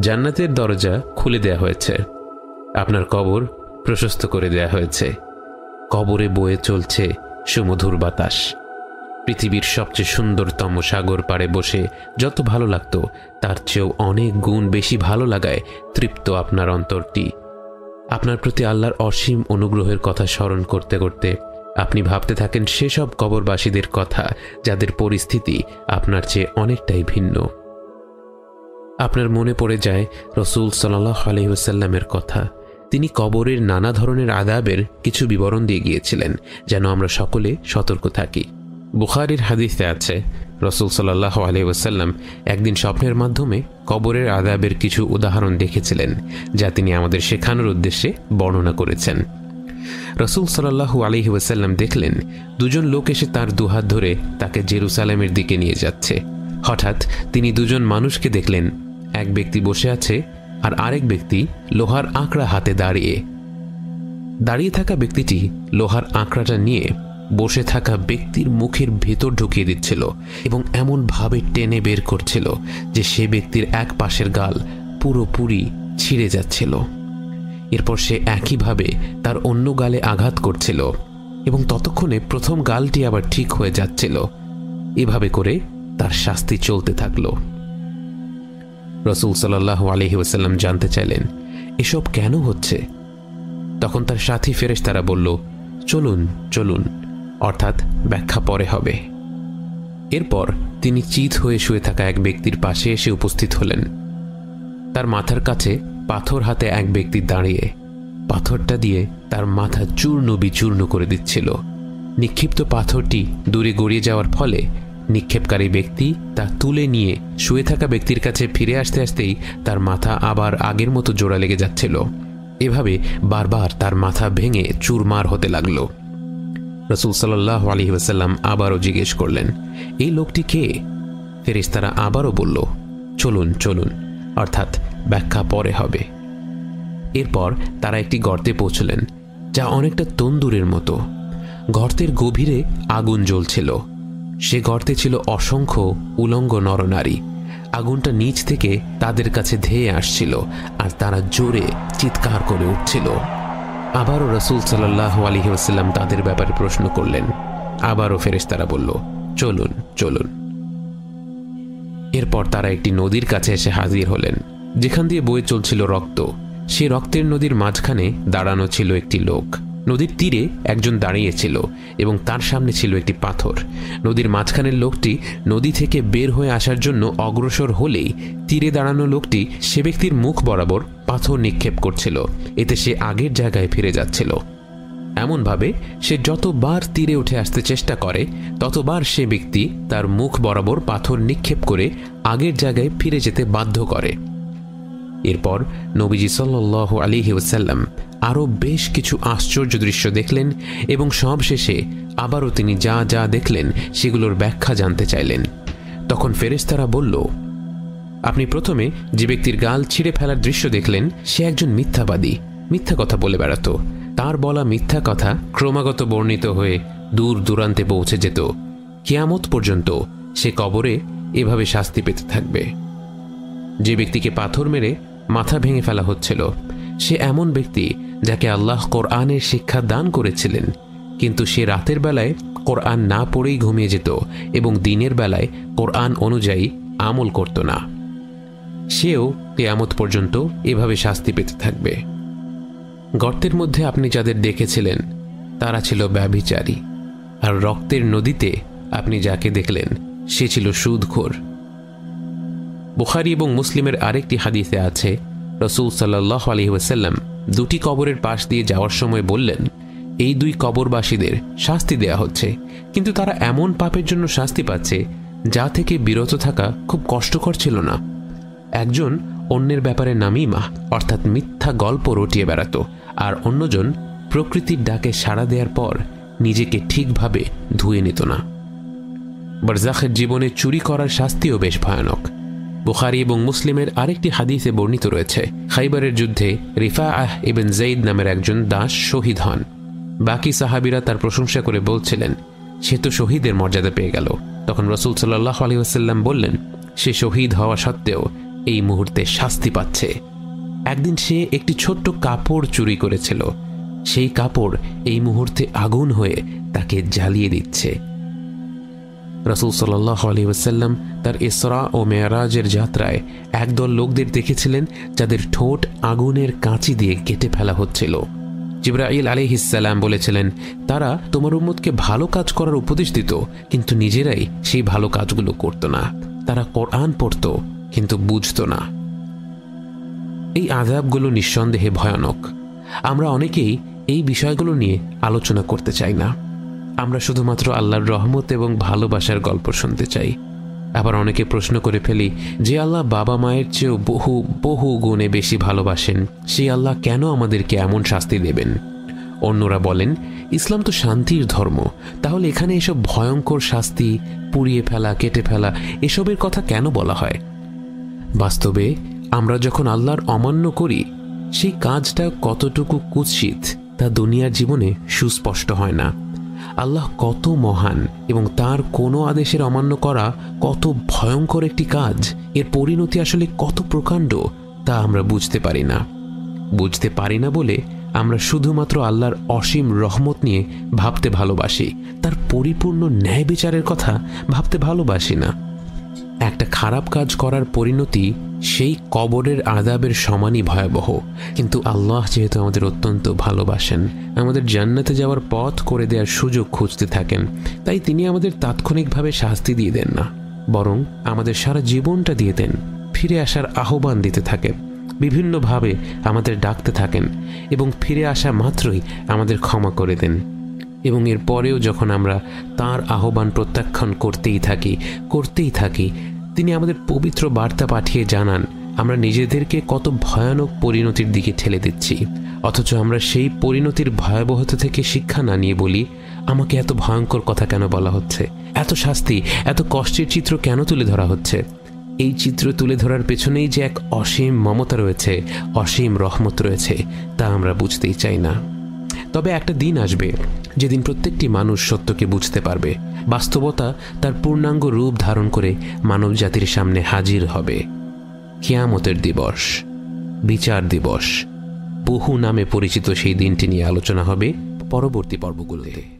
জান্নাতের দরজা খুলে দেয়া হয়েছে। আপনার কবর প্রশস্ত করে দেয়া হয়েছে। কবরে বয়ে চলছে সুমধুর বাতাস। পৃথিবীর সবচেয়ে সুন্দরতম সাগর পাড়ে বসে যত ভালো লাগতো, তার চেয়েও অনেক গুণ বেশি ভালো লাগায় তৃপ্ত আপনার অন্তরটি। আপনার প্রতি আল্লাহর অসীম অনুগ্রহের কথা স্মরণ করতে করতে আপনি ভাবতে থাকেন, সেসব কবরবাসীদের কথা, যাদের পরিস্থিতি আপনার চেয়ে অনেকটাই ভিন্ন। আপনার মনে পড়ে যায় রসুল সাল্লাহ আলহিউসাল্লামের কথা। তিনি কবরের নানা ধরনের আদাবের কিছু বিবরণ দিয়ে গিয়েছিলেন, যেন আমরা সকলে সতর্ক থাকি। বুখারির হাদিসে আছে, রসুল সাল্লাহ আলহিউসাল্লাম একদিন স্বপ্নের মাধ্যমে কবরের আদাবের কিছু উদাহরণ দেখেছিলেন, যা তিনি আমাদের শেখানোর উদ্দেশ্যে বর্ণনা করেছেন। রসুল সাল্লাহু আলহি দেখলেন, দুজন লোক এসে তার দুহাত ধরে তাকে জেরুসালামের দিকে নিয়ে যাচ্ছে। হঠাৎ তিনি দুজন মানুষকে দেখলেন এক ব্যক্তি বসে আছে আর আরেক ব্যক্তি লোহার আঁকড়া হাতে দাঁড়িয়ে। দাঁড়িয়ে থাকা ব্যক্তিটি লোহার আঁকড়াটা নিয়ে বসে থাকা ব্যক্তির মুখের ভেতর ঢুকিয়ে দিচ্ছিল এবং এমনভাবে টেনে বের করছিল যে সে ব্যক্তির এক পাশের গাল পুরোপুরি ছিঁড়ে যাচ্ছিল। এরপর সে একইভাবে তার অন্য গালে আঘাত করছিল এবং ততক্ষণে প্রথম গালটি আবার ঠিক হয়ে যাচ্ছিল। এভাবে করে তার শাস্তি চলতে থাকল। রসুল সাল্লাহ আলহি ওসাল্লাম জানতে চাইলেন, এসব কেন হচ্ছে? তখন তার সাথী ফেরেশ তারা বলল, চলুন চলুন, অর্থাৎ ব্যাখ্যা পরে হবে। এরপর তিনি চিত হয়ে শুয়ে থাকা এক ব্যক্তির পাশে এসে উপস্থিত হলেন। তার মাথার কাছে পাথর হাতে এক ব্যক্তি দাঁড়িয়ে পাথরটা দিয়ে তার মাথা চূর্ণ বিচূর্ণ করে দিচ্ছিল। নিক্ষিপ্ত পাথরটি দূরে গড়িয়ে যাওয়ার ফলে নিক্ষেপকারী ব্যক্তি তা তুলে নিয়ে শুয়ে থাকা ব্যক্তির কাছে ফিরে আসতে আসতেই তার মাথা আবার আগের মতো জোড়া লেগে যাচ্ছিল। এভাবে বারবার তার মাথা ভেঙে চুরমার হতে লাগল। রসুল সাল্লাহ আলী ওসাল্লাম আবারও জিজ্ঞেস করলেন, এই লোকটি কে? ফেরিস্তারা আবারও বলল, চলুন চলুন, অর্থাৎ ব্যাখ্যা পরে হবে। এরপর তারা একটি গর্তে পৌঁছলেন, যা অনেকটা তন্দুরের মতো। গর্তের গভীরে আগুন জ্বলছিল। সে গর্তে ছিল অসংখ্য উলঙ্গ নরনারী। আগুনটা নিচ থেকে তাদের কাছে ধেয়ে আসছিল আর তারা জোরে চিৎকার করে উঠছিল। আবারও রসুল সাল্লাহ আলহিউসাল্লাম তাদের ব্যাপারে প্রশ্ন করলেন। আবারও ফেরেশতারা বলল, চলুন চলুন। এরপর তারা একটি নদীর কাছে এসে হাজির হলেন। যেখান দিয়ে বয়ে চলছিল রক্ত। সে রক্তের নদীর মাঝখানে দাঁড়ানো ছিল একটি লোক। নদীর তীরে একজন দাঁড়িয়েছিল এবং তার সামনে ছিল একটি পাথর। নদীর মাঝখানের লোকটি নদী থেকে বের হয়ে আসার জন্য অগ্রসর হলেই তীরে দাঁড়ানো লোকটি সে ব্যক্তির মুখ বরাবর পাথর নিক্ষেপ করছিল। এতে সে আগের জায়গায় ফিরে যাচ্ছিল। এমনভাবে সে যতবার তীরে উঠে আসতে চেষ্টা করে, ততবার সে ব্যক্তি তার মুখ বরাবর পাথর নিক্ষেপ করে আগের জায়গায় ফিরে যেতে বাধ্য করে। এরপর নবীজি আলিহি ওসাল্লাম আরও বেশ কিছু আশ্চর্য দৃশ্য দেখলেন এবং সব শেষে আবারও তিনি যা যা দেখলেন সেগুলোর ব্যাখ্যা জানতে চাইলেন। তখন ফেরেস্তারা বলল, আপনি প্রথমে যে ব্যক্তির গাল ছিঁড়ে ফেলার দৃশ্য দেখলেন, সে একজন মিথ্যাবাদী, মিথ্যা কথা বলে বেড়াত। তার বলা মিথ্যা কথা ক্রমাগত বর্ণিত হয়ে দূর দূরান্তে পৌঁছে যেত। কেয়ামত পর্যন্ত সে কবরে এভাবে শাস্তি পেতে থাকবে। যে ব্যক্তিকে পাথর মেরে মাথা ভেঙে ফেলা হচ্ছিল, সে এমন ব্যক্তি যাকে আল্লাহ কোরআনের শিক্ষা দান করেছিলেন। কিন্তু সে রাতের বেলায় কোরআন না পড়েই ঘুমিয়ে যেত এবং দিনের বেলায় কোরআন অনুযায়ী আমল করত না। সেও কেয়ামত পর্যন্ত এভাবে শাস্তি পেতে থাকবে। গর্তের মধ্যে আপনি যাদের দেখেছিলেন, তারা ছিল ব্যভিচারী। আর রক্তের নদীতে আপনি যাকে দেখলেন, সে ছিল সুদখোর। বুখারি এবং মুসলিমের আরেকটি হাদিসে আছে, রসুল সাল্লাহ আলহি ওয়াসাল্লাম দুটি কবরের পাশ দিয়ে যাওয়ার সময় বললেন, এই দুই কবরবাসীদের শাস্তি দেয়া হচ্ছে। কিন্তু তারা এমন পাপের জন্য শাস্তি পাচ্ছে, যা থেকে বিরত থাকা খুব কষ্টকর ছিল না। একজন অন্যের ব্যাপারে নামিমা, অর্থাৎ মিথ্যা গল্প রটিয়ে বেড়াত, আর অন্যজন প্রকৃতির ডাকে সাড়া দেওয়ার পর নিজেকে ঠিকভাবে ধুয়ে নিত না। বারজাখের জীবনে চুরি করার শাস্তিও বেশ ভয়ানক। বুখারি এবং মুসলিমের আরেকটি হাদিসে বর্ণিত রয়েছে, খাইবারের যুদ্ধে রিফা আহ ইবেন জঈদ নামের একজন দাস শহীদ হন। বাকি সাহাবিরা তার প্রশংসা করে বলছিলেন, সে তো শহীদের মর্যাদা পেয়ে গেল। তখন রসুল সাল্লাহ আলী আসাল্লাম বললেন, সে শহীদ হওয়া সত্ত্বেও এই মুহূর্তে শাস্তি পাচ্ছে। একদিন সে একটি ছোট্ট কাপড় চুরি করেছিল। সেই কাপড় এই মুহূর্তে আগুন হয়ে তাকে জ্বালিয়ে দিচ্ছে। রসুল সাল্লাহ আলী ওসাল্লাম তার ইসরা ও মেয়ারাজের যাত্রায় একদল লোকদের দেখেছিলেন, যাদের ঠোঁট আগুনের কাঁচি দিয়ে কেটে ফেলা হচ্ছিল। জিব্রাইল আলিহিসাল্লাম বলেছিলেন, তারা তোমার উম্মতকে ভালো কাজ করার উপদেশ দিত, কিন্তু নিজেরাই সেই ভালো কাজগুলো করত না। তারা কোরআন পড়ত, কিন্তু বুঝত না। এই আজাবগুলো নিঃসন্দেহে ভয়ানক। আমরা অনেকেই এই বিষয়গুলো নিয়ে আলোচনা করতে চাই না। আমরা শুধুমাত্র আল্লাহর রহমত এবং ভালোবাসার গল্প শুনতে চাই। আবার অনেকে প্রশ্ন করে ফেলি, যে আল্লাহ বাবা মায়ের চেয়েও বহু বহু গুণে বেশি ভালোবাসেন, সেই আল্লাহ কেন আমাদেরকে এমন শাস্তি দেবেন? অন্যরা বলেন, ইসলাম তো শান্তির ধর্ম, তাহলে এখানে এসব ভয়ঙ্কর শাস্তি, পুড়িয়ে ফেলা, কেটে ফেলা, এসবের কথা কেন বলা হয়? বাস্তবে, আমরা যখন আল্লাহর অমান্য করি, সেই কাজটা কতটুকু কুৎসিত, তা দুনিয়ার জীবনে সুস্পষ্ট হয় না। আল্লাহ কত মহান এবং তার কোনো আদেশের অমান্য করা কত ভয়ঙ্কর একটি কাজ। এর পরিণতি আসলে কত প্রকাণ্ড তা আমরা বুঝতে পারি না। বুঝতে পারি না বলে আমরা শুধুমাত্র আল্লাহর অসীম রহমত নিয়ে ভাবতে ভালোবাসি। তার পরিপূর্ণ ন্যায় বিচারের কথা ভাবতে ভালোবাসি না। একটা খারাপ কাজ করার পরিণতি সেই কবরের আদাবের সমানই ভয়াবহ। কিন্তু আল্লাহ যেহেতু আমাদের অত্যন্ত ভালোবাসেন, আমাদের জান্নাতে যাওয়ার পথ করে দেওয়ার সুযোগ খুঁজতে থাকেন, তাই তিনি আমাদের তাৎক্ষণিকভাবে শাস্তি দিয়ে দেন না। বরং আমাদের সারা জীবনটা দিয়ে দেন, ফিরে আসার আহ্বান দিতে থাকেন বিভিন্নভাবে আমাদের ডাকতে থাকেন এবং ফিরে আসা মাত্রই আমাদের ক্ষমা করে দেন। এবং এর পরেও যখন আমরা তার আহ্বান প্রত্যাখ্যান করতেই থাকি করতেই থাকি, তিনি আমাদের পবিত্র বার্তা পাঠিয়ে জানান, আমরা নিজেদেরকে কত ভয়ানক পরিণতির দিকে ঠেলে দিচ্ছি। অথচ আমরা সেই পরিণতির ভয়াবহতা থেকে শিক্ষা না নিয়ে বলি, আমাকে এত ভয়ঙ্কর কথা কেন বলা হচ্ছে? এত শাস্তি, এত কষ্টের চিত্র কেন তুলে ধরা হচ্ছে? এই চিত্র তুলে ধরার পেছনেই যে এক অসীম মমতা রয়েছে, অসীম রহমত রয়েছে, তা আমরা বুঝতেই চাই না। তবে একটা দিন আসবে যেদিন প্রত্যেকটি মানুষ সত্যকে বুঝতে পারবে, বাস্তবতা তার পূর্ণাঙ্গ রূপ ধারণ করে মানব জাতির সামনে হাজির হবে। কিয়ামতের দিবস, বিচার দিবস, বহু নামে পরিচিত সেই দিনটি নিয়ে আলোচনা হবে পরবর্তী পর্বগুলোতে।